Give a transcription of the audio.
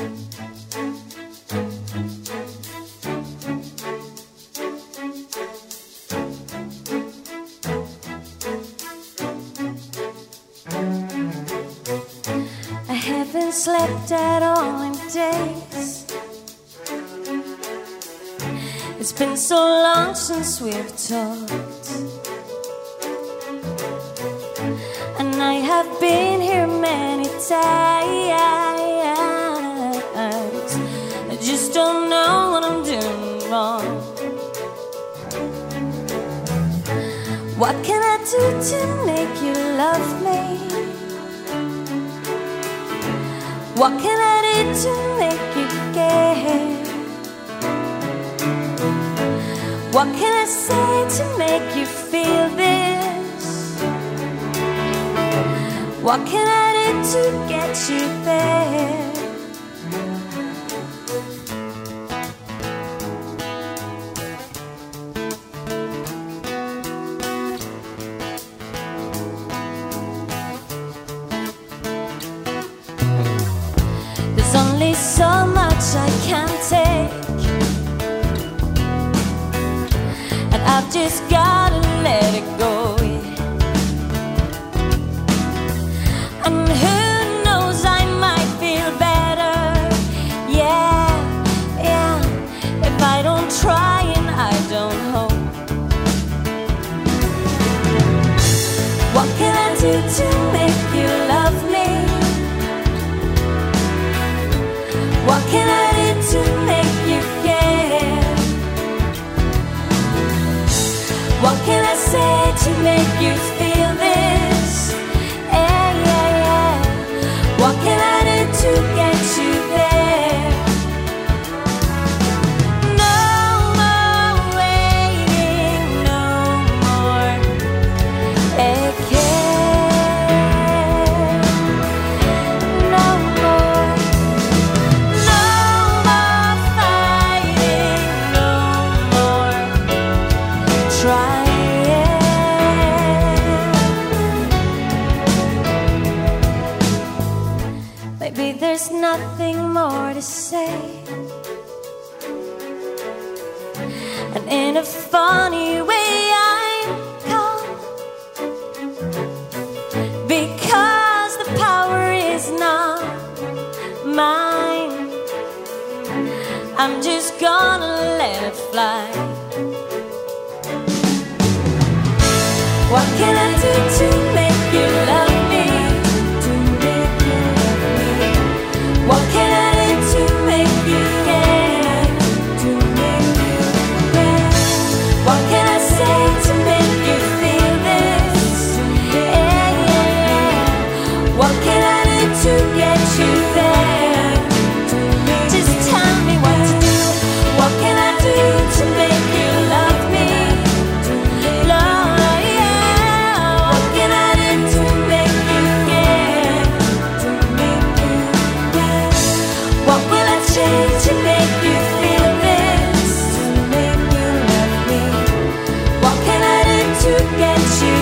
I haven't slept at all in days. It's been so long since we've talked. And I have been here many times. What can I do to make you love me? What can I do to make you care? What can I say to make you feel this? What can I do to get you there? I've just gotta let it go. And who knows, I might feel better. Yeah, yeah. If I don't try and I don't hope. What can I do to make there's nothing more to say. And in a funny way, I'm calm. Because the power is not mine. I'm just gonna let it fly. What can I do to to get you